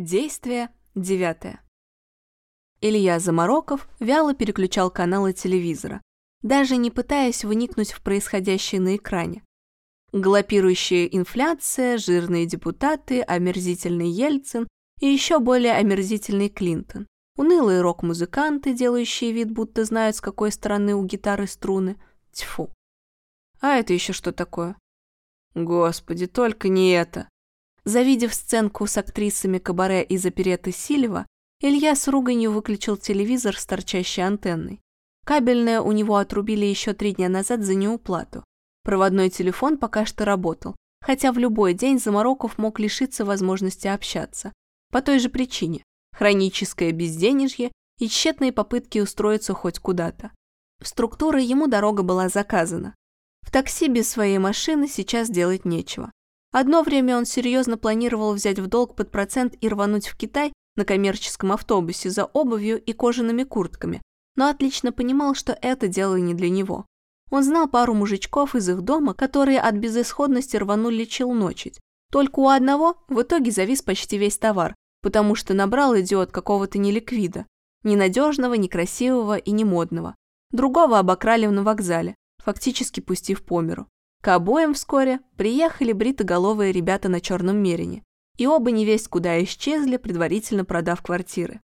Действие девятое. Илья Замороков вяло переключал каналы телевизора, даже не пытаясь вникнуть в происходящее на экране. Галопирующая инфляция, жирные депутаты, омерзительный Ельцин и еще более омерзительный Клинтон. Унылые рок-музыканты, делающие вид, будто знают, с какой стороны у гитары струны. Тьфу. А это еще что такое? Господи, только не это. Завидев сценку с актрисами Кабаре из опереты Сильва, Илья с руганью выключил телевизор с торчащей антенной. Кабельное у него отрубили еще три дня назад за неуплату. Проводной телефон пока что работал, хотя в любой день Замороков мог лишиться возможности общаться. По той же причине – хроническое безденежье и тщетные попытки устроиться хоть куда-то. В структуры ему дорога была заказана. В такси без своей машины сейчас делать нечего. Одно время он серьезно планировал взять в долг под процент и рвануть в Китай на коммерческом автобусе за обувью и кожаными куртками, но отлично понимал, что это дело не для него. Он знал пару мужичков из их дома, которые от безысходности рванули челночить. Только у одного в итоге завис почти весь товар, потому что набрал идиот какого-то неликвида. Ни надежного, ни красивого и ни модного. Другого обокрали на вокзале, фактически пустив по миру. К обоим вскоре приехали бритоголовые ребята на черном мерине, и оба невесть куда исчезли, предварительно продав квартиры.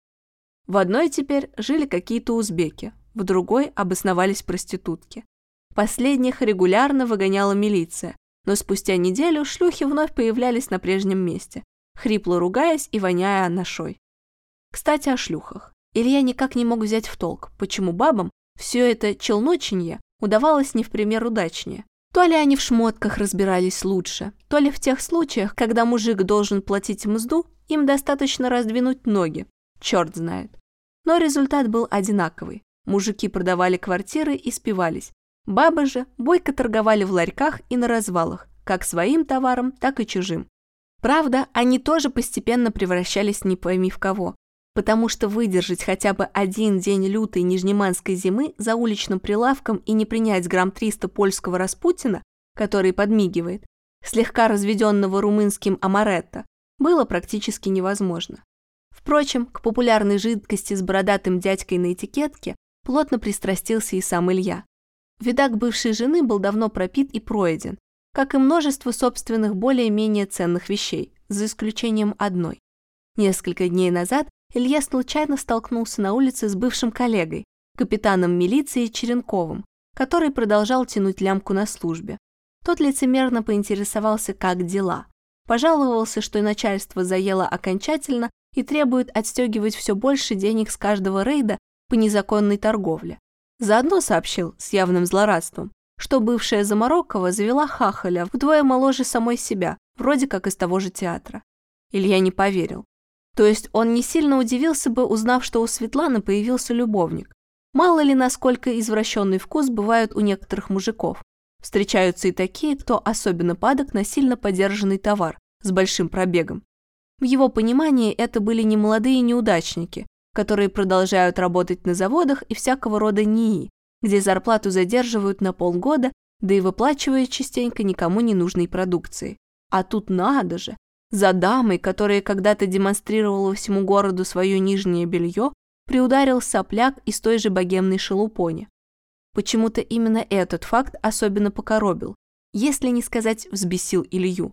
В одной теперь жили какие-то узбеки, в другой обосновались проститутки. Последних регулярно выгоняла милиция, но спустя неделю шлюхи вновь появлялись на прежнем месте, хрипло ругаясь и воняя анашой. Кстати, о шлюхах. Илья никак не мог взять в толк, почему бабам все это челноченье удавалось не в пример удачнее. То ли они в шмотках разбирались лучше, то ли в тех случаях, когда мужик должен платить мзду, им достаточно раздвинуть ноги, черт знает. Но результат был одинаковый. Мужики продавали квартиры и спивались. Бабы же бойко торговали в ларьках и на развалах, как своим товаром, так и чужим. Правда, они тоже постепенно превращались не пойми в кого потому что выдержать хотя бы один день лютой нижнеманской зимы за уличным прилавком и не принять грамм 300 польского распутина, который подмигивает, слегка разведенного румынским амаретто, было практически невозможно. Впрочем, к популярной жидкости с бородатым дядькой на этикетке плотно пристрастился и сам Илья. Видак бывшей жены был давно пропит и пройден, как и множество собственных более-менее ценных вещей, за исключением одной. Несколько дней назад Илья случайно столкнулся на улице с бывшим коллегой, капитаном милиции Черенковым, который продолжал тянуть лямку на службе. Тот лицемерно поинтересовался, как дела. Пожаловался, что начальство заело окончательно и требует отстегивать все больше денег с каждого рейда по незаконной торговле. Заодно сообщил с явным злорадством, что бывшая Заморокова завела хахаля вдвое моложе самой себя, вроде как из того же театра. Илья не поверил. То есть он не сильно удивился бы, узнав, что у Светланы появился любовник. Мало ли, насколько извращенный вкус бывает у некоторых мужиков. Встречаются и такие, кто особенно падок на сильно подержанный товар с большим пробегом. В его понимании это были не молодые неудачники, которые продолжают работать на заводах и всякого рода НИИ, где зарплату задерживают на полгода, да и выплачивают частенько никому не нужной продукции. А тут надо же, за дамой, которая когда-то демонстрировала всему городу свое нижнее белье, приударил сопляк из той же богемной шелупони. Почему-то именно этот факт особенно покоробил, если не сказать взбесил Илью.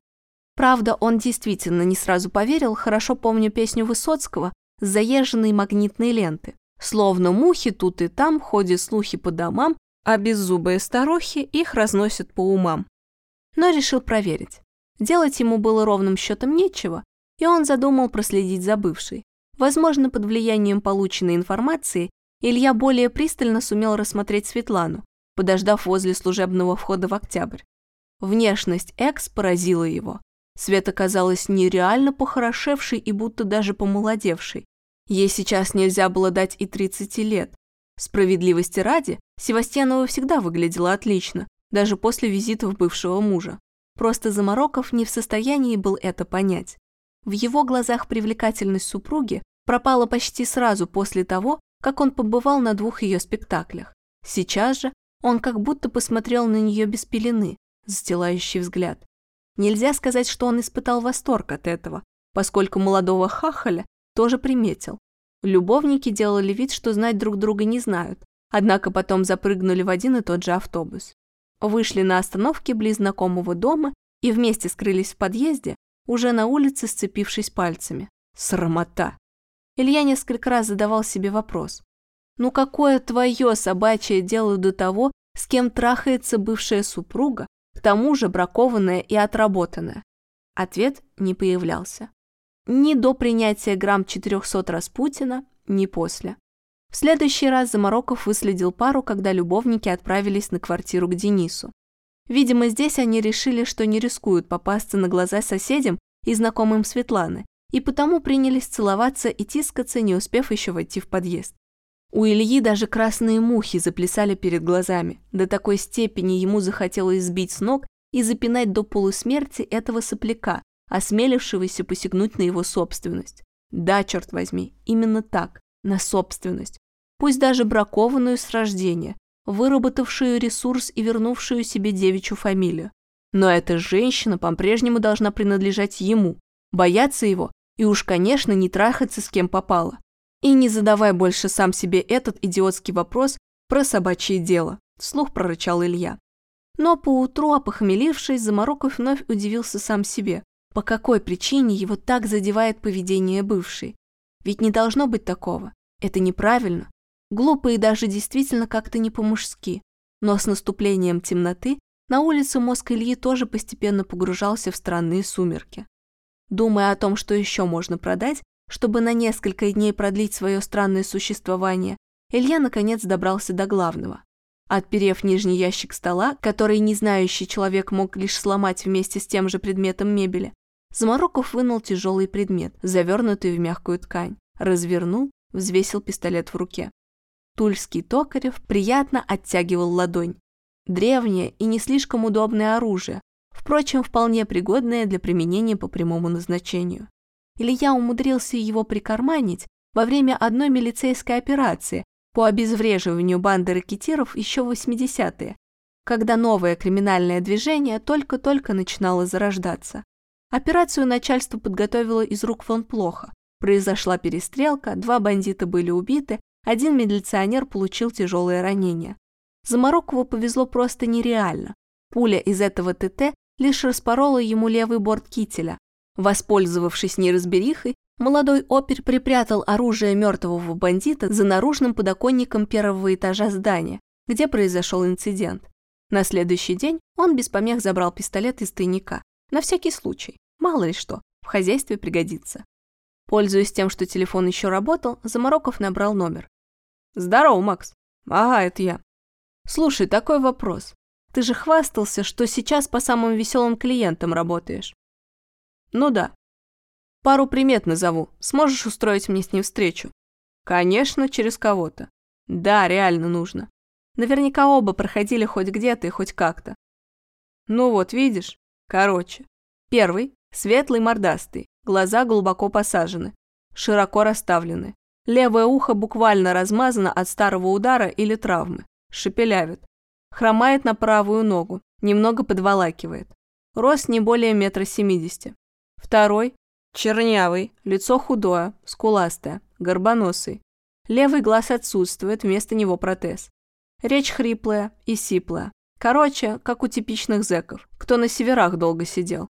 Правда, он действительно не сразу поверил, хорошо помню песню Высоцкого с заезженной магнитной ленты. Словно мухи тут и там ходят слухи по домам, а беззубые старухи их разносят по умам. Но решил проверить. Делать ему было ровным счетом нечего, и он задумал проследить за бывшей. Возможно, под влиянием полученной информации Илья более пристально сумел рассмотреть Светлану, подождав возле служебного входа в октябрь. Внешность экс поразила его. Света казалась нереально похорошевшей и будто даже помолодевшей. Ей сейчас нельзя было дать и 30 лет. Справедливости ради, Севастьянова всегда выглядела отлично, даже после визитов бывшего мужа. Просто Замороков не в состоянии был это понять. В его глазах привлекательность супруги пропала почти сразу после того, как он побывал на двух ее спектаклях. Сейчас же он как будто посмотрел на нее без пелены, застилающий взгляд. Нельзя сказать, что он испытал восторг от этого. поскольку молодого хахаля тоже приметил. Любовники делали вид, что знать друг друга не знают, однако потом запрыгнули в один и тот же автобус. Вышли на остановке близ знакомого дома и вместе скрылись в подъезде, уже на улице сцепившись пальцами. Срамота. Илья несколько раз задавал себе вопрос. Ну какое твое собачье дело до того, с кем трахается бывшая супруга, к тому же бракованная и отработанная? Ответ не появлялся. Ни до принятия грамм 400 Распутина, ни после. В следующий раз Замороков выследил пару, когда любовники отправились на квартиру к Денису. Видимо, здесь они решили, что не рискуют попасться на глаза соседям и знакомым Светланы, и потому принялись целоваться и тискаться, не успев еще войти в подъезд. У Ильи даже красные мухи заплясали перед глазами, до такой степени ему захотелось сбить с ног и запинать до полусмерти этого сопляка, осмелившегося посягнуть на его собственность. Да, черт возьми, именно так, на собственность. Пусть даже бракованную с рождения, выработавшую ресурс и вернувшую себе девичью фамилию. Но эта женщина по-прежнему должна принадлежать ему, бояться его и уж, конечно, не трахаться с кем попало. И не задавай больше сам себе этот идиотский вопрос про собачье дело, вслух прорычал Илья. Но поутру, опохмелившись, Замороков вновь удивился сам себе. По какой причине его так задевает поведение бывшей? Ведь не должно быть такого. Это неправильно. Глупо и даже действительно как-то не по-мужски. Но с наступлением темноты на улице мозг Ильи тоже постепенно погружался в странные сумерки. Думая о том, что еще можно продать, чтобы на несколько дней продлить свое странное существование, Илья наконец добрался до главного. Отперев нижний ящик стола, который незнающий человек мог лишь сломать вместе с тем же предметом мебели, Замороков вынул тяжелый предмет, завернутый в мягкую ткань, развернул, взвесил пистолет в руке. Тульский Токарев приятно оттягивал ладонь. Древнее и не слишком удобное оружие, впрочем, вполне пригодное для применения по прямому назначению. Илья умудрился его прикарманить во время одной милицейской операции, по обезвреживанию банды ракетиров еще в 80-е, когда новое криминальное движение только-только начинало зарождаться. Операцию начальство подготовило из рук вон плохо. Произошла перестрелка, два бандита были убиты, один милиционер получил тяжелое ранение. Замарокову повезло просто нереально. Пуля из этого ТТ лишь распорола ему левый борт кителя. Воспользовавшись неразберихой, Молодой опер припрятал оружие мертвого бандита за наружным подоконником первого этажа здания, где произошел инцидент. На следующий день он без помех забрал пистолет из тайника. На всякий случай, мало ли что, в хозяйстве пригодится. Пользуясь тем, что телефон еще работал, Замороков набрал номер. «Здорово, Макс». «Ага, это я». «Слушай, такой вопрос. Ты же хвастался, что сейчас по самым веселым клиентам работаешь». «Ну да. Пару примет назову. Сможешь устроить мне с ним встречу? Конечно, через кого-то. Да, реально нужно. Наверняка оба проходили хоть где-то и хоть как-то. Ну вот, видишь? Короче. Первый – светлый мордастый, глаза глубоко посажены, широко расставлены. Левое ухо буквально размазано от старого удара или травмы. Шепелявит. Хромает на правую ногу, немного подволакивает. Рост не более метра семидесяти. Второй Чернявый, лицо худое, скуластое, горбоносый. Левый глаз отсутствует, вместо него протез. Речь хриплая и сиплая. Короче, как у типичных зэков, кто на северах долго сидел.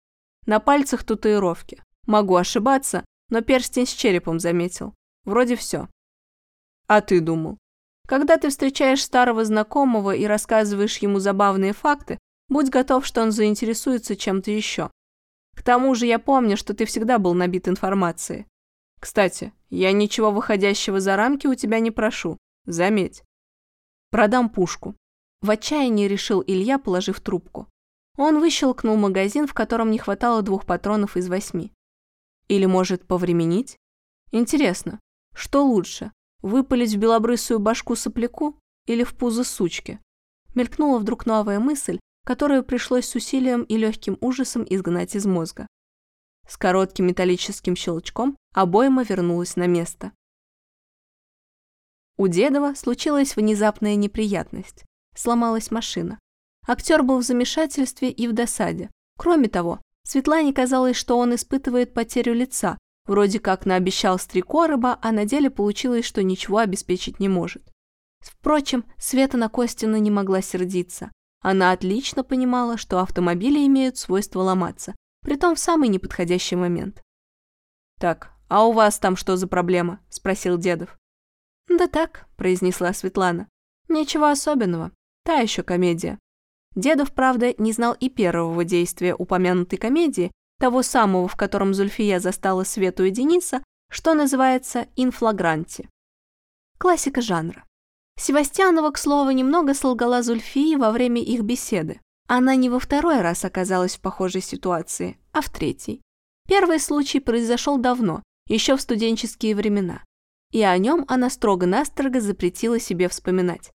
На пальцах татуировки. Могу ошибаться, но перстень с черепом заметил. Вроде все. А ты думал? Когда ты встречаешь старого знакомого и рассказываешь ему забавные факты, будь готов, что он заинтересуется чем-то еще. К тому же я помню, что ты всегда был набит информацией. Кстати, я ничего выходящего за рамки у тебя не прошу. Заметь. Продам пушку. В отчаянии решил Илья, положив трубку. Он выщелкнул магазин, в котором не хватало двух патронов из восьми. Или, может, повременить? Интересно, что лучше, выпалить в белобрысую башку сопляку или в пузо сучки? Мелькнула вдруг новая мысль, которую пришлось с усилием и легким ужасом изгнать из мозга. С коротким металлическим щелчком обойма вернулась на место. У Дедова случилась внезапная неприятность. Сломалась машина. Актер был в замешательстве и в досаде. Кроме того, Светлане казалось, что он испытывает потерю лица, вроде как наобещал с три короба, а на деле получилось, что ничего обеспечить не может. Впрочем, Света на Костина не могла сердиться. Она отлично понимала, что автомобили имеют свойство ломаться, притом в самый неподходящий момент. «Так, а у вас там что за проблема?» – спросил Дедов. «Да так», – произнесла Светлана. «Ничего особенного. Та еще комедия». Дедов, правда, не знал и первого действия упомянутой комедии, того самого, в котором Зульфия застала Свету и Дениса, что называется «инфлагранти». Классика жанра. Севастьянова, к слову, немного солгала Зульфии во время их беседы. Она не во второй раз оказалась в похожей ситуации, а в третий. Первый случай произошел давно, еще в студенческие времена, и о нем она строго-настрого запретила себе вспоминать.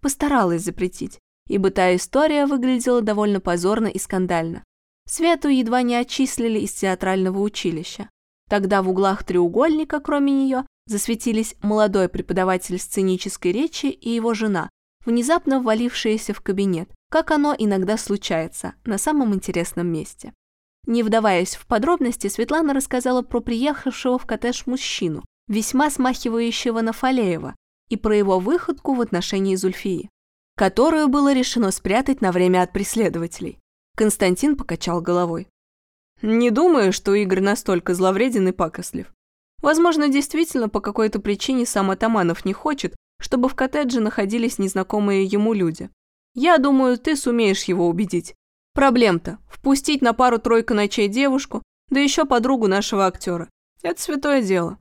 Постаралась запретить, ибо та история выглядела довольно позорно и скандально. Свету едва не отчислили из театрального училища. Тогда в углах треугольника, кроме нее, засветились молодой преподаватель сценической речи и его жена, внезапно ввалившиеся в кабинет, как оно иногда случается, на самом интересном месте. Не вдаваясь в подробности, Светлана рассказала про приехавшего в коттедж мужчину, весьма смахивающего на Фалеева, и про его выходку в отношении Зульфии, которую было решено спрятать на время от преследователей. Константин покачал головой. «Не думаю, что Игорь настолько зловреден и пакослив. Возможно, действительно по какой-то причине сам Атаманов не хочет, чтобы в коттедже находились незнакомые ему люди. Я думаю, ты сумеешь его убедить. Проблем-то – впустить на пару-тройку ночей девушку, да еще подругу нашего актера. Это святое дело.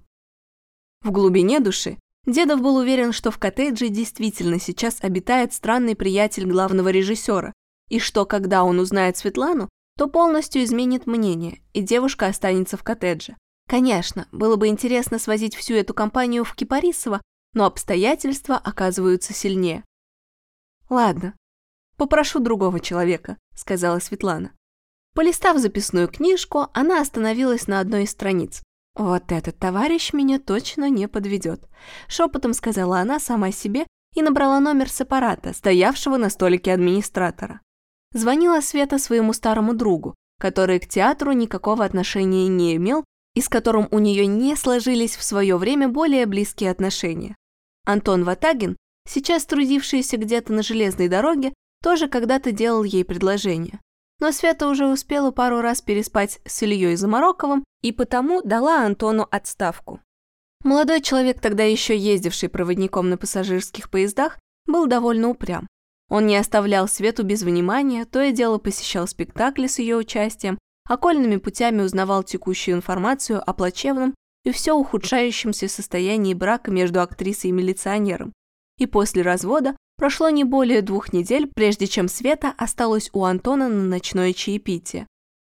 В глубине души Дедов был уверен, что в коттедже действительно сейчас обитает странный приятель главного режиссера, и что, когда он узнает Светлану, то полностью изменит мнение, и девушка останется в коттедже. Конечно, было бы интересно свозить всю эту компанию в Кипарисово, но обстоятельства оказываются сильнее. «Ладно, попрошу другого человека», — сказала Светлана. Полистав записную книжку, она остановилась на одной из страниц. «Вот этот товарищ меня точно не подведет», — шепотом сказала она сама себе и набрала номер с аппарата, стоявшего на столике администратора. Звонила Света своему старому другу, который к театру никакого отношения не имел и с которым у нее не сложились в свое время более близкие отношения. Антон Ватагин, сейчас трудившийся где-то на железной дороге, тоже когда-то делал ей предложение. Но Света уже успела пару раз переспать с Ильей Замароковым и потому дала Антону отставку. Молодой человек, тогда еще ездивший проводником на пассажирских поездах, был довольно упрям. Он не оставлял Свету без внимания, то и дело посещал спектакли с ее участием, окольными путями узнавал текущую информацию о плачевном и все ухудшающемся состоянии брака между актрисой и милиционером. И после развода прошло не более двух недель, прежде чем Света осталась у Антона на ночное чаепитие.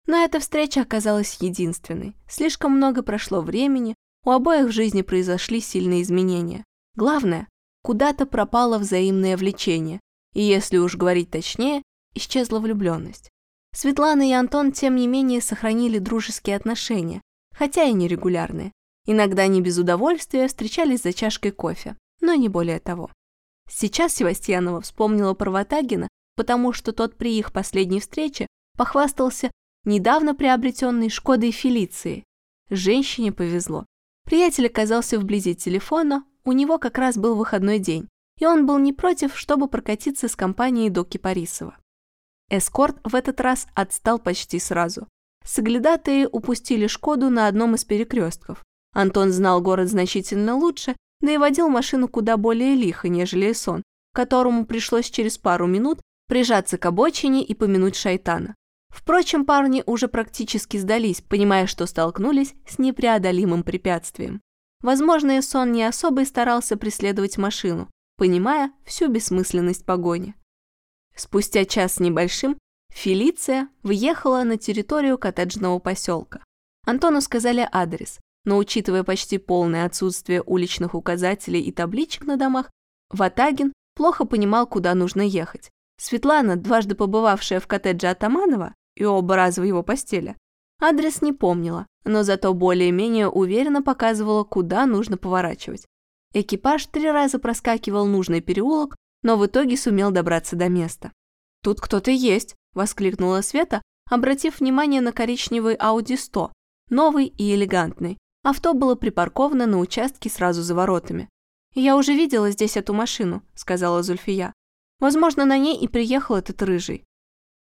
Но эта встреча оказалась единственной. Слишком много прошло времени, у обоих в жизни произошли сильные изменения. Главное, куда-то пропало взаимное влечение, и если уж говорить точнее, исчезла влюбленность. Светлана и Антон, тем не менее, сохранили дружеские отношения, хотя и нерегулярные. Иногда не без удовольствия встречались за чашкой кофе, но не более того. Сейчас Севастьянова вспомнила про Ватагина, потому что тот при их последней встрече похвастался недавно приобретенной Шкодой Фелиции. Женщине повезло. Приятель оказался вблизи телефона, у него как раз был выходной день, и он был не против, чтобы прокатиться с компанией до Кипарисова. Эскорт в этот раз отстал почти сразу. Соглядатые упустили Шкоду на одном из перекрестков. Антон знал город значительно лучше, да и водил машину куда более лихо, нежели Эсон, которому пришлось через пару минут прижаться к обочине и помянуть шайтана. Впрочем, парни уже практически сдались, понимая, что столкнулись с непреодолимым препятствием. Возможно, Эсон не особо и старался преследовать машину, понимая всю бессмысленность погони. Спустя час с небольшим Фелиция въехала на территорию коттеджного поселка. Антону сказали адрес, но учитывая почти полное отсутствие уличных указателей и табличек на домах, Ватагин плохо понимал, куда нужно ехать. Светлана, дважды побывавшая в коттедже Атаманова и оба раза в его постели, адрес не помнила, но зато более-менее уверенно показывала, куда нужно поворачивать. Экипаж три раза проскакивал нужный переулок, но в итоге сумел добраться до места. «Тут кто-то есть!» – воскликнула Света, обратив внимание на коричневый Audi 100, новый и элегантный. Авто было припарковано на участке сразу за воротами. «Я уже видела здесь эту машину», — сказала Зульфия. «Возможно, на ней и приехал этот рыжий».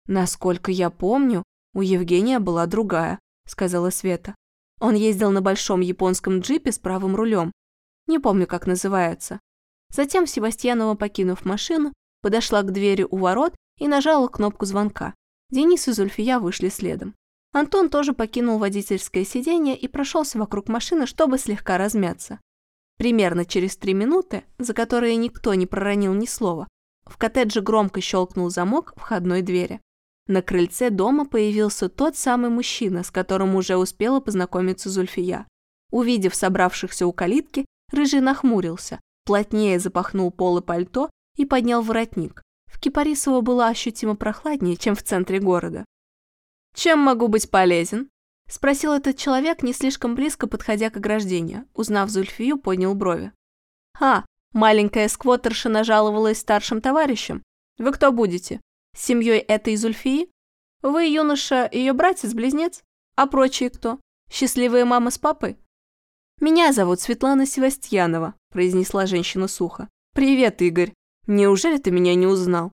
«Насколько я помню, у Евгения была другая», — сказала Света. «Он ездил на большом японском джипе с правым рулем. Не помню, как называется». Затем Себастьянова, покинув машину, подошла к двери у ворот и нажала кнопку звонка. Денис и Зульфия вышли следом. Антон тоже покинул водительское сиденье и прошелся вокруг машины, чтобы слегка размяться. Примерно через три минуты, за которые никто не проронил ни слова, в коттедже громко щелкнул замок входной двери. На крыльце дома появился тот самый мужчина, с которым уже успела познакомиться Зульфия. Увидев собравшихся у калитки, Рыжий нахмурился, плотнее запахнул полы пальто и поднял воротник. В Кипарисово было ощутимо прохладнее, чем в центре города. «Чем могу быть полезен?» – спросил этот человек, не слишком близко подходя к ограждению. Узнав Зульфию, поднял брови. «А, маленькая сквотерша нажаловалась старшим товарищам. Вы кто будете? С семьей этой Зульфии? Вы, юноша, ее братец-близнец? А прочие кто? Счастливая мама с папой?» «Меня зовут Светлана Севастьянова», – произнесла женщина сухо. «Привет, Игорь. Неужели ты меня не узнал?»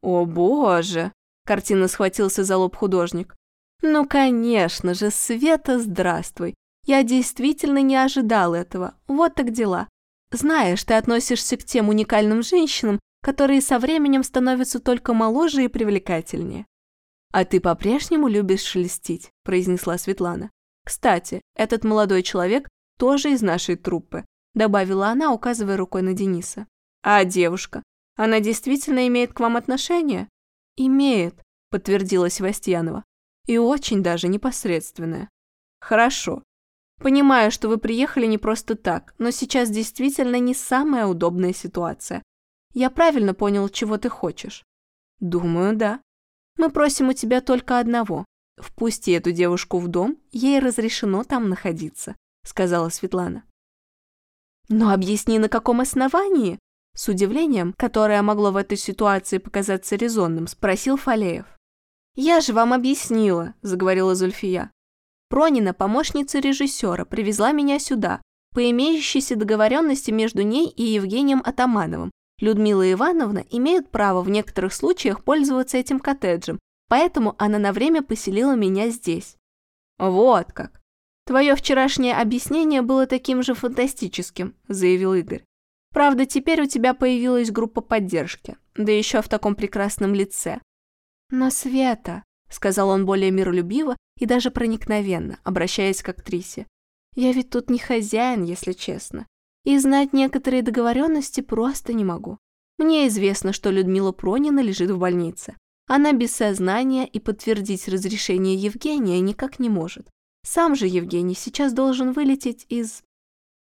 «О боже!» – картина схватился за лоб художник. «Ну, конечно же, Света, здравствуй. Я действительно не ожидал этого. Вот так дела. Знаешь, ты относишься к тем уникальным женщинам, которые со временем становятся только моложе и привлекательнее. «А ты по-прежнему любишь шелестить», – произнесла Светлана. «Кстати, этот молодой человек тоже из нашей труппы», – добавила она, указывая рукой на Дениса. «А девушка? Она действительно имеет к вам отношение?» «Имеет», – подтвердила Севастьянова. «И очень даже непосредственное». «Хорошо. Понимаю, что вы приехали не просто так, но сейчас действительно не самая удобная ситуация. Я правильно понял, чего ты хочешь?» «Думаю, да. Мы просим у тебя только одного. Впусти эту девушку в дом, ей разрешено там находиться», — сказала Светлана. «Но объясни, на каком основании?» С удивлением, которое могло в этой ситуации показаться резонным, спросил Фалеев. «Я же вам объяснила», — заговорила Зульфия. «Пронина, помощница режиссера, привезла меня сюда, по имеющейся договоренности между ней и Евгением Атамановым. Людмила Ивановна имеет право в некоторых случаях пользоваться этим коттеджем, поэтому она на время поселила меня здесь». «Вот как!» «Твое вчерашнее объяснение было таким же фантастическим», — заявил Игорь. Правда, теперь у тебя появилась группа поддержки, да еще в таком прекрасном лице. Но Света, сказал он более миролюбиво и даже проникновенно, обращаясь к актрисе. Я ведь тут не хозяин, если честно. И знать некоторые договоренности просто не могу. Мне известно, что Людмила Пронина лежит в больнице. Она без сознания и подтвердить разрешение Евгения никак не может. Сам же Евгений сейчас должен вылететь из...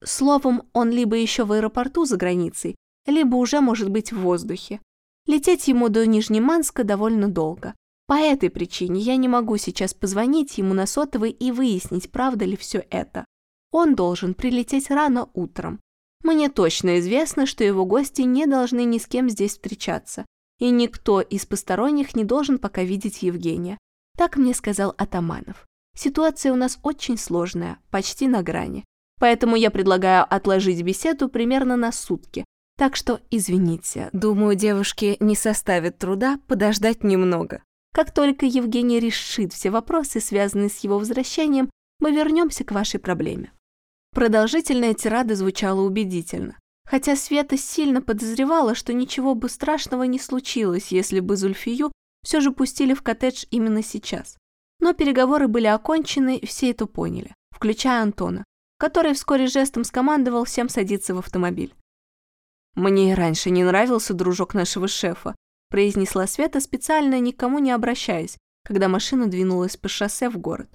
Словом, он либо еще в аэропорту за границей, либо уже может быть в воздухе. Лететь ему до Нижнеманска довольно долго. По этой причине я не могу сейчас позвонить ему на сотовый и выяснить, правда ли все это. Он должен прилететь рано утром. Мне точно известно, что его гости не должны ни с кем здесь встречаться, и никто из посторонних не должен пока видеть Евгения. Так мне сказал Атаманов. Ситуация у нас очень сложная, почти на грани. Поэтому я предлагаю отложить беседу примерно на сутки. Так что извините, думаю, девушке не составит труда подождать немного. Как только Евгений решит все вопросы, связанные с его возвращением, мы вернемся к вашей проблеме. Продолжительная тирада звучала убедительно. Хотя Света сильно подозревала, что ничего бы страшного не случилось, если бы Зульфию все же пустили в коттедж именно сейчас. Но переговоры были окончены, все это поняли, включая Антона, который вскоре жестом скомандовал всем садиться в автомобиль. «Мне и раньше не нравился дружок нашего шефа», произнесла Света, специально никому не обращаясь, когда машина двинулась по шоссе в город.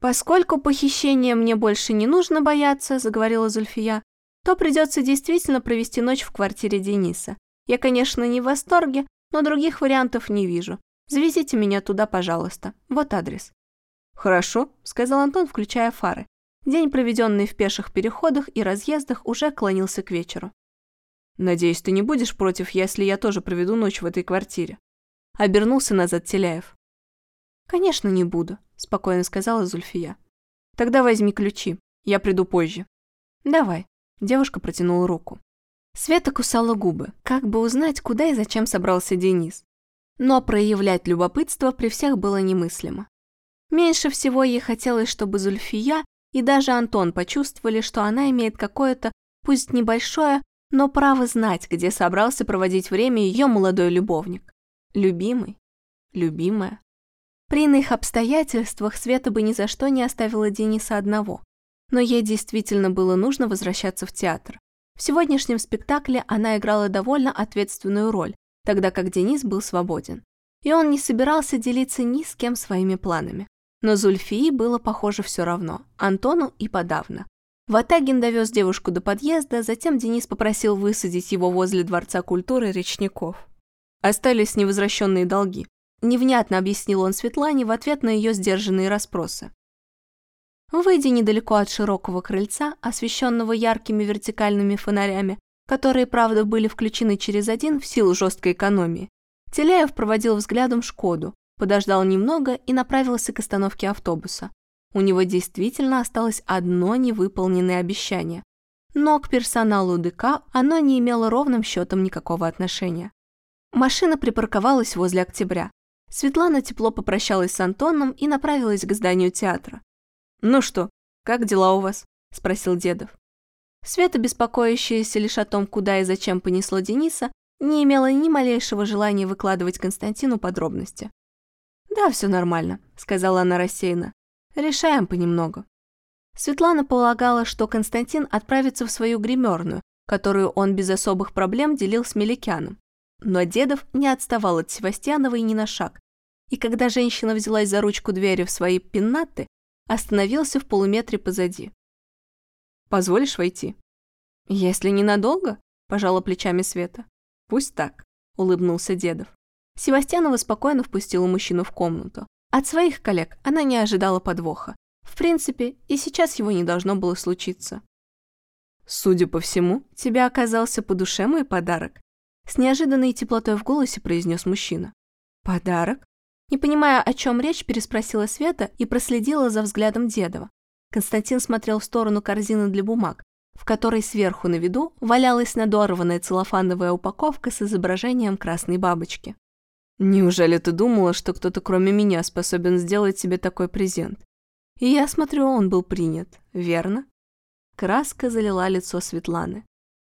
«Поскольку похищения мне больше не нужно бояться», заговорила Зульфия, то придется действительно провести ночь в квартире Дениса. Я, конечно, не в восторге, но других вариантов не вижу. Завезите меня туда, пожалуйста. Вот адрес». «Хорошо», — сказал Антон, включая фары. День, проведенный в пеших переходах и разъездах, уже клонился к вечеру. «Надеюсь, ты не будешь против, если я тоже проведу ночь в этой квартире?» Обернулся назад Теляев. «Конечно, не буду», – спокойно сказала Зульфия. «Тогда возьми ключи, я приду позже». «Давай», – девушка протянула руку. Света кусала губы, как бы узнать, куда и зачем собрался Денис. Но проявлять любопытство при всех было немыслимо. Меньше всего ей хотелось, чтобы Зульфия и даже Антон почувствовали, что она имеет какое-то, пусть небольшое, но право знать, где собрался проводить время ее молодой любовник. Любимый, любимая. При иных обстоятельствах Света бы ни за что не оставила Дениса одного. Но ей действительно было нужно возвращаться в театр. В сегодняшнем спектакле она играла довольно ответственную роль, тогда как Денис был свободен. И он не собирался делиться ни с кем своими планами. Но Зульфии было, похоже, все равно, Антону и подавно. Ватагин довез девушку до подъезда, затем Денис попросил высадить его возле Дворца культуры речников. Остались невозвращенные долги. Невнятно объяснил он Светлане в ответ на ее сдержанные расспросы. Выйдя недалеко от широкого крыльца, освещенного яркими вертикальными фонарями, которые, правда, были включены через один в силу жесткой экономии, Теляев проводил взглядом Шкоду, подождал немного и направился к остановке автобуса. У него действительно осталось одно невыполненное обещание. Но к персоналу ДК оно не имело ровным счетом никакого отношения. Машина припарковалась возле октября. Светлана тепло попрощалась с Антоном и направилась к зданию театра. «Ну что, как дела у вас?» – спросил Дедов. Света, беспокоящаяся лишь о том, куда и зачем понесло Дениса, не имела ни малейшего желания выкладывать Константину подробности. «Да, все нормально», – сказала она рассеянно. «Решаем понемногу». Светлана полагала, что Константин отправится в свою гримерную, которую он без особых проблем делил с Меликяном. Но Дедов не отставал от Севастьяновой ни на шаг, и когда женщина взялась за ручку двери в свои пеннаты, остановился в полуметре позади. «Позволишь войти?» «Если ненадолго», – пожала плечами Света. «Пусть так», – улыбнулся Дедов. Севастьянова спокойно впустила мужчину в комнату. От своих коллег она не ожидала подвоха. В принципе, и сейчас его не должно было случиться. «Судя по всему, тебе оказался по душе мой подарок», с неожиданной теплотой в голосе произнес мужчина. «Подарок?» Не понимая, о чем речь, переспросила Света и проследила за взглядом Дедова. Константин смотрел в сторону корзины для бумаг, в которой сверху на виду валялась надорванная целлофановая упаковка с изображением красной бабочки. «Неужели ты думала, что кто-то кроме меня способен сделать тебе такой презент? И я смотрю, он был принят, верно?» Краска залила лицо Светланы.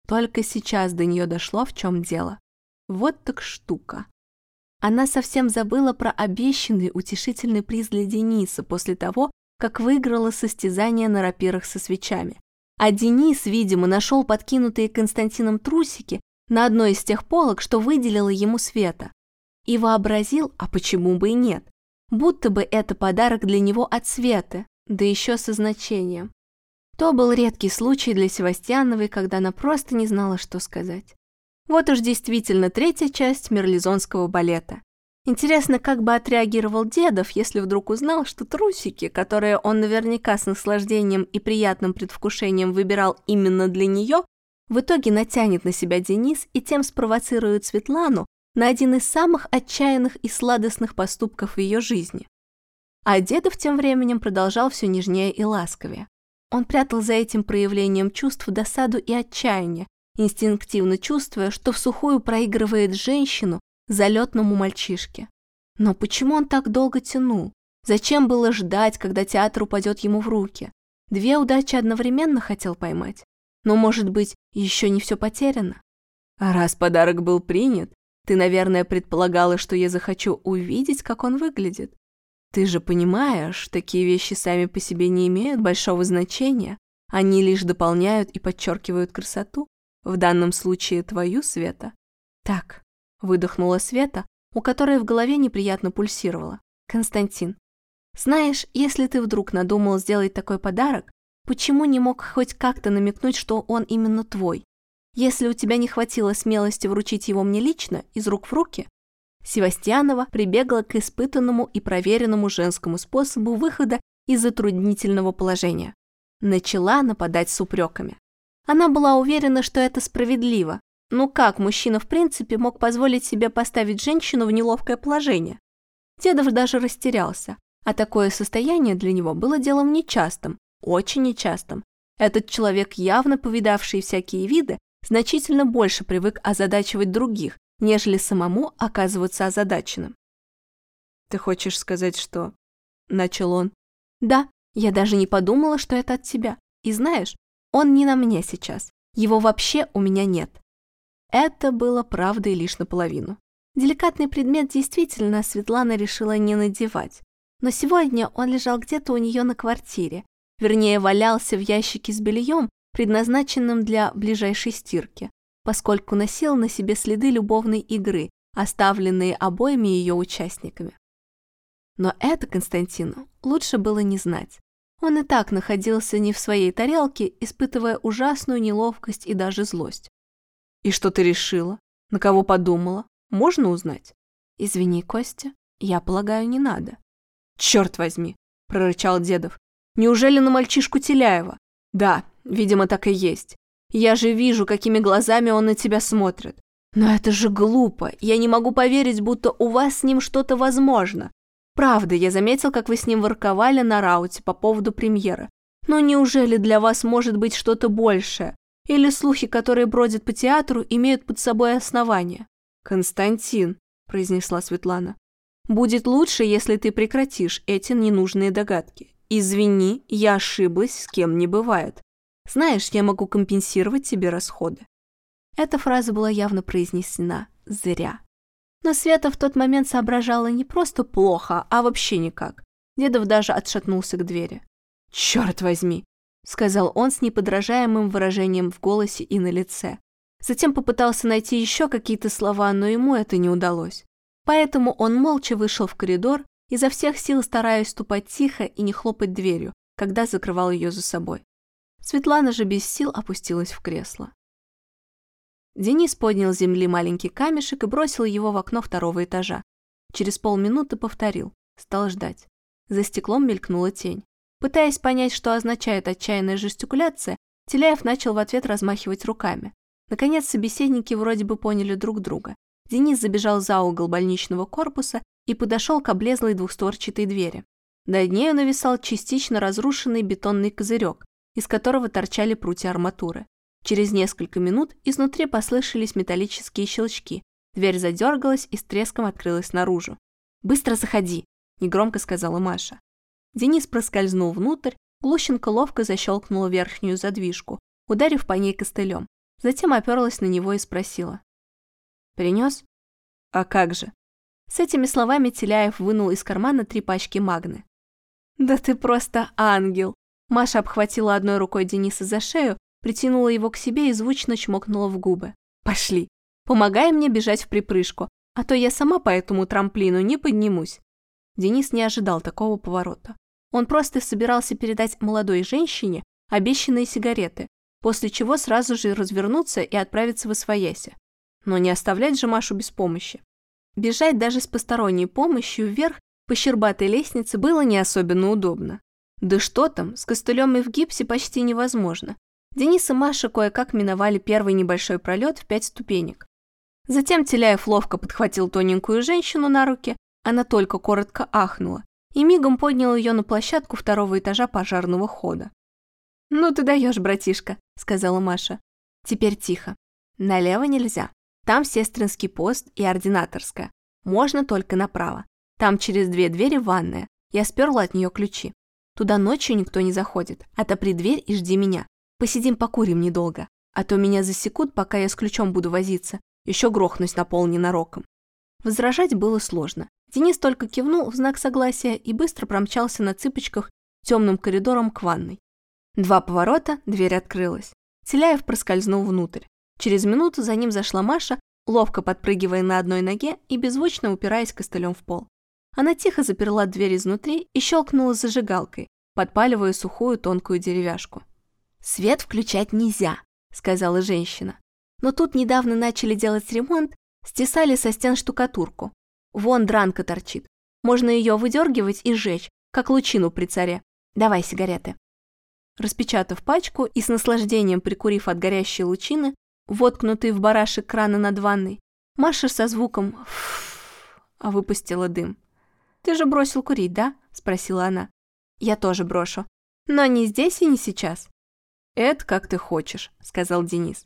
Только сейчас до нее дошло, в чем дело. Вот так штука. Она совсем забыла про обещанный утешительный приз для Дениса после того, как выиграла состязание на рапирах со свечами. А Денис, видимо, нашел подкинутые Константином трусики на одной из тех полок, что выделила ему Света. И вообразил, а почему бы и нет, будто бы это подарок для него от Светы, да еще со значением. То был редкий случай для Севастьяновой, когда она просто не знала, что сказать. Вот уж действительно третья часть мерлизонского балета. Интересно, как бы отреагировал Дедов, если вдруг узнал, что трусики, которые он наверняка с наслаждением и приятным предвкушением выбирал именно для нее, в итоге натянет на себя Денис и тем спровоцирует Светлану на один из самых отчаянных и сладостных поступков в ее жизни. А Дедов тем временем продолжал все нежнее и ласковее. Он прятал за этим проявлением чувств досаду и отчаяние, инстинктивно чувствуя, что в сухую проигрывает женщину залетному мальчишке. Но почему он так долго тянул? Зачем было ждать, когда театр упадет ему в руки? Две удачи одновременно хотел поймать. Но, может быть, еще не все потеряно? Раз подарок был принят, ты, наверное, предполагала, что я захочу увидеть, как он выглядит. Ты же понимаешь, такие вещи сами по себе не имеют большого значения. Они лишь дополняют и подчеркивают красоту. В данном случае твою, Света. Так, выдохнула Света, у которой в голове неприятно пульсировало. Константин, знаешь, если ты вдруг надумал сделать такой подарок, почему не мог хоть как-то намекнуть, что он именно твой? Если у тебя не хватило смелости вручить его мне лично, из рук в руки, Севастьянова прибегла к испытанному и проверенному женскому способу выхода из затруднительного положения. Начала нападать с упреками. Она была уверена, что это справедливо. Ну как мужчина в принципе мог позволить себе поставить женщину в неловкое положение? Дедов даже растерялся, а такое состояние для него было делом нечастым, очень нечастым. Этот человек, явно повидавший всякие виды, значительно больше привык озадачивать других, нежели самому оказываться озадаченным. «Ты хочешь сказать, что...» — начал он. «Да, я даже не подумала, что это от тебя. И знаешь, он не на мне сейчас. Его вообще у меня нет». Это было правдой лишь наполовину. Деликатный предмет действительно Светлана решила не надевать. Но сегодня он лежал где-то у нее на квартире. Вернее, валялся в ящике с бельем, предназначенным для ближайшей стирки, поскольку носил на себе следы любовной игры, оставленные обоими ее участниками. Но это Константину лучше было не знать. Он и так находился не в своей тарелке, испытывая ужасную неловкость и даже злость. «И что ты решила? На кого подумала? Можно узнать?» «Извини, Костя, я полагаю, не надо». «Черт возьми!» – прорычал Дедов. «Неужели на мальчишку Теляева?» «Да, видимо, так и есть. Я же вижу, какими глазами он на тебя смотрит. Но это же глупо. Я не могу поверить, будто у вас с ним что-то возможно. Правда, я заметил, как вы с ним ворковали на рауте по поводу премьеры. Но неужели для вас может быть что-то большее? Или слухи, которые бродят по театру, имеют под собой основания? «Константин», – произнесла Светлана, – «будет лучше, если ты прекратишь эти ненужные догадки. Извини, я ошиблась, с кем не бывает. Знаешь, я могу компенсировать тебе расходы». Эта фраза была явно произнесена зря. Но Света в тот момент соображала не просто плохо, а вообще никак. Дедов даже отшатнулся к двери. «Черт возьми!» — сказал он с неподражаемым выражением в голосе и на лице. Затем попытался найти еще какие-то слова, но ему это не удалось. Поэтому он молча вышел в коридор, изо всех сил стараясь ступать тихо и не хлопать дверью, когда закрывал ее за собой. Светлана же без сил опустилась в кресло. Денис поднял с земли маленький камешек и бросил его в окно второго этажа. Через полминуты повторил. Стал ждать. За стеклом мелькнула тень. Пытаясь понять, что означает отчаянная жестикуляция, Теляев начал в ответ размахивать руками. Наконец, собеседники вроде бы поняли друг друга. Денис забежал за угол больничного корпуса и подошел к облезлой двухстворчатой двери. Над нею нависал частично разрушенный бетонный козырек, из которого торчали прутья арматуры. Через несколько минут изнутри послышались металлические щелчки. Дверь задергалась и с треском открылась наружу. «Быстро заходи!» – негромко сказала Маша. Денис проскользнул внутрь, Глущенко ловко защелкнула верхнюю задвижку, ударив по ней костылем. Затем оперлась на него и спросила. «Принес?» «А как же?» С этими словами Теляев вынул из кармана три пачки магны. «Да ты просто ангел!» Маша обхватила одной рукой Дениса за шею, притянула его к себе и звучно чмокнула в губы. «Пошли! Помогай мне бежать в припрыжку, а то я сама по этому трамплину не поднимусь». Денис не ожидал такого поворота. Он просто собирался передать молодой женщине обещанные сигареты, после чего сразу же развернуться и отправиться в Освояси. Но не оставлять же Машу без помощи. Бежать даже с посторонней помощью вверх по щербатой лестнице было не особенно удобно. Да что там, с костылем и в гипсе почти невозможно. Денис и Маша кое-как миновали первый небольшой пролет в пять ступенек. Затем Теляев ловко подхватил тоненькую женщину на руки, она только коротко ахнула, и мигом поднял ее на площадку второго этажа пожарного хода. «Ну ты даешь, братишка», — сказала Маша. «Теперь тихо. Налево нельзя. Там сестринский пост и ординаторская. Можно только направо. Там через две двери ванная. Я сперла от нее ключи. Туда ночью никто не заходит. Отопри дверь и жди меня. Посидим покурим недолго. А то меня засекут, пока я с ключом буду возиться. Еще грохнусь на пол ненароком». Возражать было сложно. Денис только кивнул в знак согласия и быстро промчался на цыпочках темным коридором к ванной. Два поворота, дверь открылась. Теляев проскользнул внутрь. Через минуту за ним зашла Маша, ловко подпрыгивая на одной ноге и беззвучно упираясь костылем в пол. Она тихо заперла дверь изнутри и щелкнула зажигалкой, подпаливая сухую тонкую деревяшку. «Свет включать нельзя», — сказала женщина. «Но тут недавно начали делать ремонт, стесали со стен штукатурку. Вон дранка торчит. Можно ее выдергивать и сжечь, как лучину при царе. Давай сигареты. Распечатав пачку и с наслаждением прикурив от горящей лучины, воткнутый в барашек крана над ванной, Маша со звуком «ф» выпустила дым. «Ты же бросил курить, да?» – спросила она. «Я тоже брошу. Но не здесь и не сейчас». «Это как ты хочешь», – сказал Денис.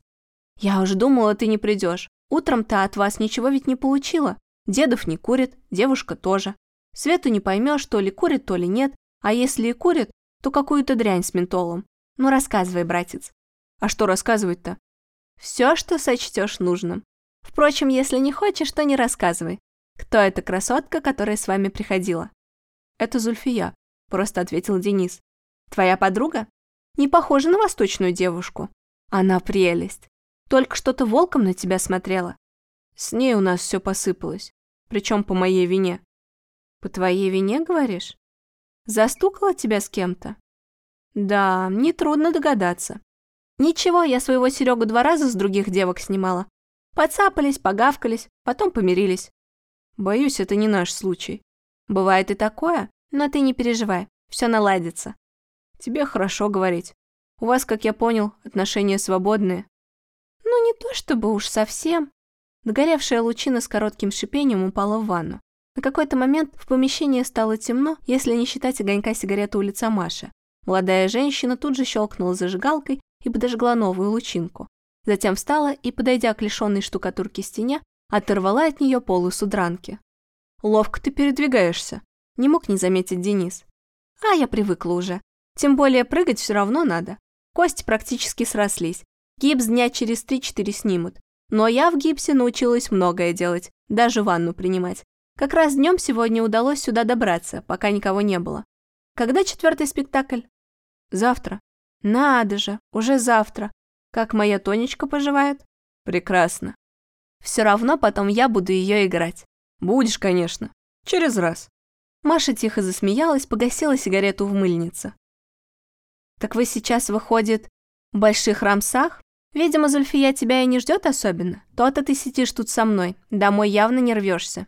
«Я уже думала, ты не придешь. Утром-то от вас ничего ведь не получила. Дедов не курит, девушка тоже. Свету не поймешь, то ли курит, то ли нет. А если и курит, то какую-то дрянь с ментолом. Ну рассказывай, братец». «А что рассказывать-то?» «Все, что сочтешь нужным. Впрочем, если не хочешь, то не рассказывай. Кто эта красотка, которая с вами приходила?» «Это Зульфия», – просто ответил Денис. «Твоя подруга? Не похожа на восточную девушку. Она прелесть. Только что-то волком на тебя смотрела. С ней у нас все посыпалось. Причем по моей вине. По твоей вине, говоришь? Застукала тебя с кем-то? Да, нетрудно догадаться. Ничего, я своего Серегу два раза с других девок снимала. Подцапались, погавкались, потом помирились. Боюсь, это не наш случай. Бывает и такое, но ты не переживай, все наладится. Тебе хорошо говорить. У вас, как я понял, отношения свободные. Ну, не то чтобы уж совсем. Догоревшая лучина с коротким шипением упала в ванну. На какой-то момент в помещении стало темно, если не считать огонька сигареты у лица Маши. Молодая женщина тут же щелкнула зажигалкой и подожгла новую лучинку. Затем встала и, подойдя к лишенной штукатурке стене, оторвала от нее полосу дранки. «Ловко ты передвигаешься», — не мог не заметить Денис. «А я привыкла уже. Тем более прыгать все равно надо. Кости практически срослись. Гипс дня через 3-4 снимут. Но я в гипсе научилась многое делать, даже ванну принимать. Как раз днем сегодня удалось сюда добраться, пока никого не было. Когда четвертый спектакль? Завтра. Надо же, уже завтра. Как моя Тонечка поживает? Прекрасно. Все равно потом я буду ее играть. Будешь, конечно. Через раз. Маша тихо засмеялась, погасила сигарету в мыльнице. Так вы сейчас, выходит, в больших рамсах? Видимо, Зульфия тебя и не ждет особенно. То-то ты сидишь тут со мной. Домой явно не рвешься.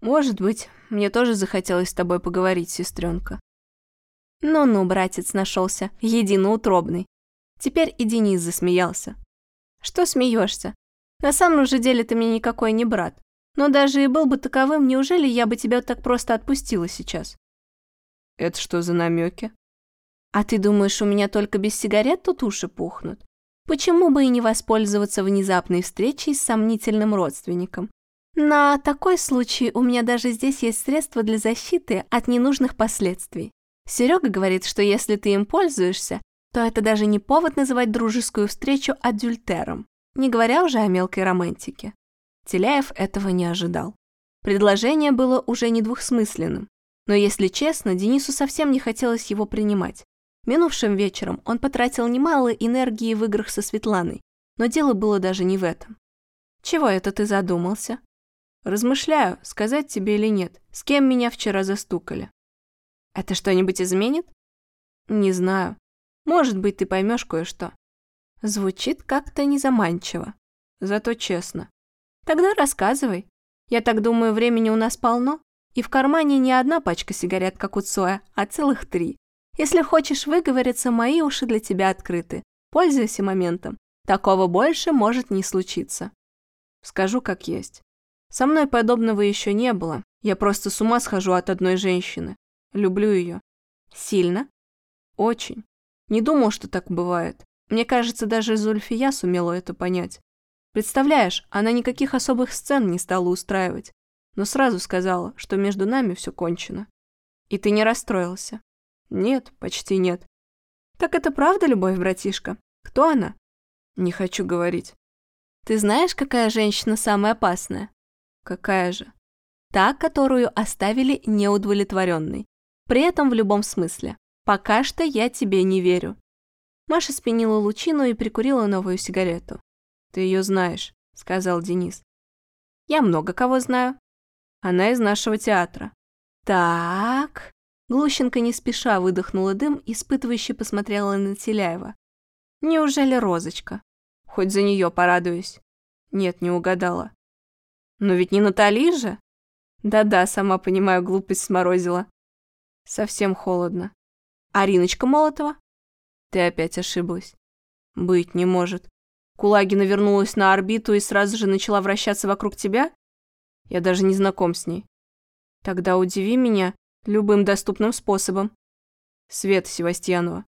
Может быть, мне тоже захотелось с тобой поговорить, сестренка. Ну-ну, братец нашелся, единоутробный. Теперь и Денис засмеялся. Что смеешься? На самом же деле ты мне никакой не брат. Но даже и был бы таковым, неужели я бы тебя так просто отпустила сейчас? Это что за намеки? А ты думаешь, у меня только без сигарет тут уши пухнут? Почему бы и не воспользоваться внезапной встречей с сомнительным родственником? На такой случай у меня даже здесь есть средства для защиты от ненужных последствий. Серега говорит, что если ты им пользуешься, то это даже не повод называть дружескую встречу адюльтером, не говоря уже о мелкой романтике. Теляев этого не ожидал. Предложение было уже не двухсмысленным, но, если честно, Денису совсем не хотелось его принимать. Минувшим вечером он потратил немало энергии в играх со Светланой, но дело было даже не в этом. «Чего это ты задумался?» «Размышляю, сказать тебе или нет, с кем меня вчера застукали». «Это что-нибудь изменит?» «Не знаю. Может быть, ты поймешь кое-что». Звучит как-то незаманчиво. Зато честно. Тогда рассказывай. Я так думаю, времени у нас полно. И в кармане не одна пачка сигарет, как у Цоя, а целых три. Если хочешь выговориться, мои уши для тебя открыты. Пользуйся моментом. Такого больше может не случиться. Скажу как есть. Со мной подобного еще не было. Я просто с ума схожу от одной женщины. Люблю ее. Сильно? Очень. Не думал, что так бывает. Мне кажется, даже Зульфия сумела это понять. Представляешь, она никаких особых сцен не стала устраивать, но сразу сказала, что между нами все кончено. И ты не расстроился? Нет, почти нет. Так это правда любовь, братишка? Кто она? Не хочу говорить. Ты знаешь, какая женщина самая опасная? Какая же? Та, которую оставили неудовлетворенной. При этом в любом смысле. Пока что я тебе не верю. Маша спинила лучину и прикурила новую сигарету. «Ты ее знаешь», — сказал Денис. «Я много кого знаю». «Она из нашего театра». «Так...» Глущенко не спеша выдохнула дым, испытывающе посмотрела на Теляева. «Неужели Розочка? Хоть за нее порадуюсь». «Нет, не угадала». «Но ведь не Натали же?» «Да-да, сама понимаю, глупость сморозила». «Совсем холодно». «Ариночка Молотова?» «Ты опять ошиблась». «Быть не может. Кулагина вернулась на орбиту и сразу же начала вращаться вокруг тебя? Я даже не знаком с ней. Тогда удиви меня любым доступным способом. Свет Севастьянова.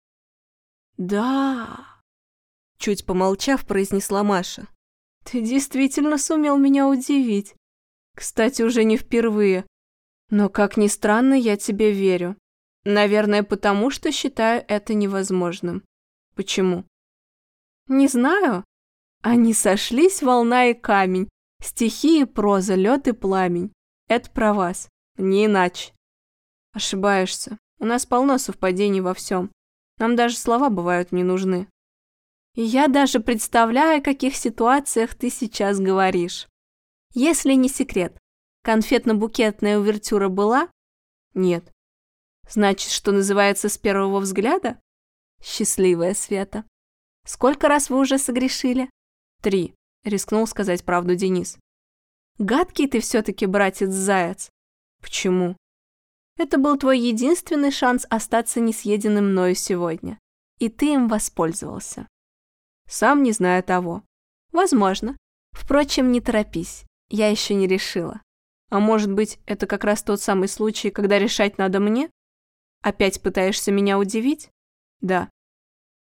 Да, чуть помолчав, произнесла Маша. Ты действительно сумел меня удивить. Кстати, уже не впервые. Но, как ни странно, я тебе верю. Наверное, потому что считаю это невозможным. Почему? Не знаю. Они сошлись, волна и камень. Стихи и проза, лед и пламень. Это про вас. Не иначе. Ошибаешься. У нас полно совпадений во всем. Нам даже слова бывают не нужны. И я даже представляю, о каких ситуациях ты сейчас говоришь. Если не секрет, конфетно-букетная увертюра была? Нет. Значит, что называется с первого взгляда? Счастливая Света. Сколько раз вы уже согрешили? Три, рискнул сказать правду Денис. Гадкий ты все-таки, братец-заяц. Почему? Это был твой единственный шанс остаться несъеденным мною сегодня. И ты им воспользовался. Сам не зная того. Возможно. Впрочем, не торопись. Я еще не решила. А может быть, это как раз тот самый случай, когда решать надо мне? Опять пытаешься меня удивить? Да.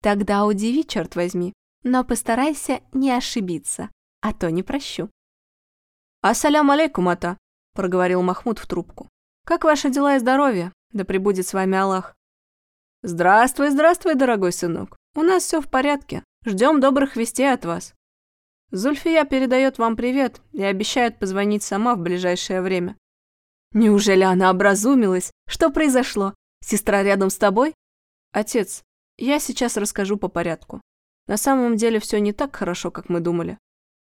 Тогда удиви, черт возьми. Но постарайся не ошибиться, а то не прощу. «Ассалям алейкум, ата», — проговорил Махмуд в трубку. «Как ваши дела и здоровье? Да пребудет с вами Аллах». «Здравствуй, здравствуй, дорогой сынок. У нас все в порядке. Ждем добрых вестей от вас. Зульфия передает вам привет и обещает позвонить сама в ближайшее время. Неужели она образумилась? Что произошло? Сестра рядом с тобой? Отец, я сейчас расскажу по порядку. На самом деле все не так хорошо, как мы думали.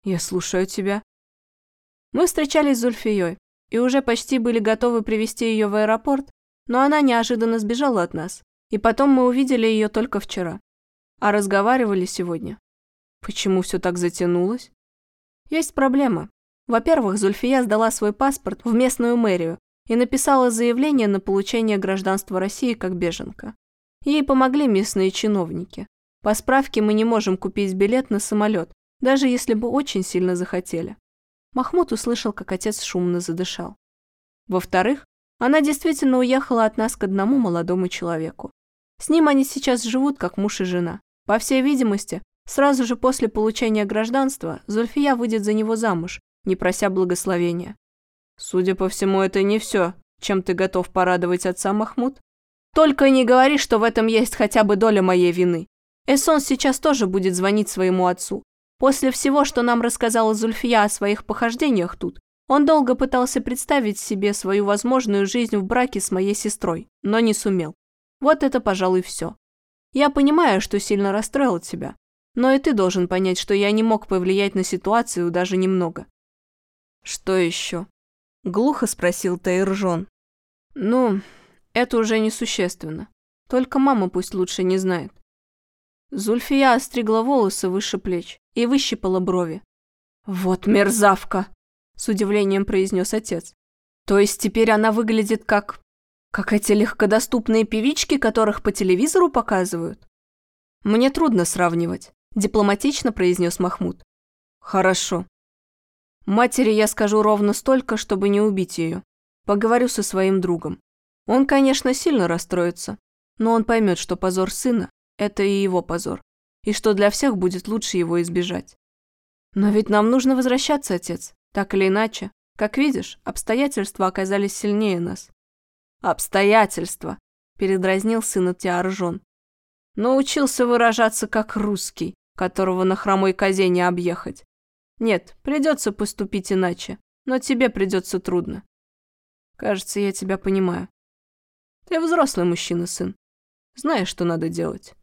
Я слушаю тебя. Мы встречались с Зульфией и уже почти были готовы привести ее в аэропорт, но она неожиданно сбежала от нас, и потом мы увидели ее только вчера. А разговаривали сегодня. Почему все так затянулось? Есть проблема. Во-первых, Зульфия сдала свой паспорт в местную мэрию и написала заявление на получение гражданства России как беженка. Ей помогли местные чиновники. По справке мы не можем купить билет на самолет, даже если бы очень сильно захотели. Махмуд услышал, как отец шумно задышал. Во-вторых, она действительно уехала от нас к одному молодому человеку. С ним они сейчас живут, как муж и жена. По всей видимости, сразу же после получения гражданства Зульфия выйдет за него замуж, не прося благословения. Судя по всему, это не все, чем ты готов порадовать отца Махмуд. Только не говори, что в этом есть хотя бы доля моей вины. Эсон сейчас тоже будет звонить своему отцу. После всего, что нам рассказала Зульфия о своих похождениях тут, он долго пытался представить себе свою возможную жизнь в браке с моей сестрой, но не сумел. Вот это, пожалуй, все. Я понимаю, что сильно расстроил тебя, но и ты должен понять, что я не мог повлиять на ситуацию даже немного. Что еще? Глухо спросил Тайржон. Ну, это уже несущественно. Только мама пусть лучше не знает. Зульфия остригла волосы выше плеч и выщипала брови. «Вот мерзавка!» – с удивлением произнес отец. «То есть теперь она выглядит как... Как эти легкодоступные певички, которых по телевизору показывают? Мне трудно сравнивать, дипломатично произнес Махмуд. Хорошо. Матери я скажу ровно столько, чтобы не убить ее. Поговорю со своим другом. Он, конечно, сильно расстроится, но он поймет, что позор сына – это и его позор, и что для всех будет лучше его избежать. Но ведь нам нужно возвращаться, отец, так или иначе. Как видишь, обстоятельства оказались сильнее нас. «Обстоятельства», – передразнил сына Тиаржон. «Научился выражаться как русский, которого на хромой козе не объехать. Нет, придется поступить иначе, но тебе придется трудно. Кажется, я тебя понимаю. Ты взрослый мужчина, сын. Знаешь, что надо делать».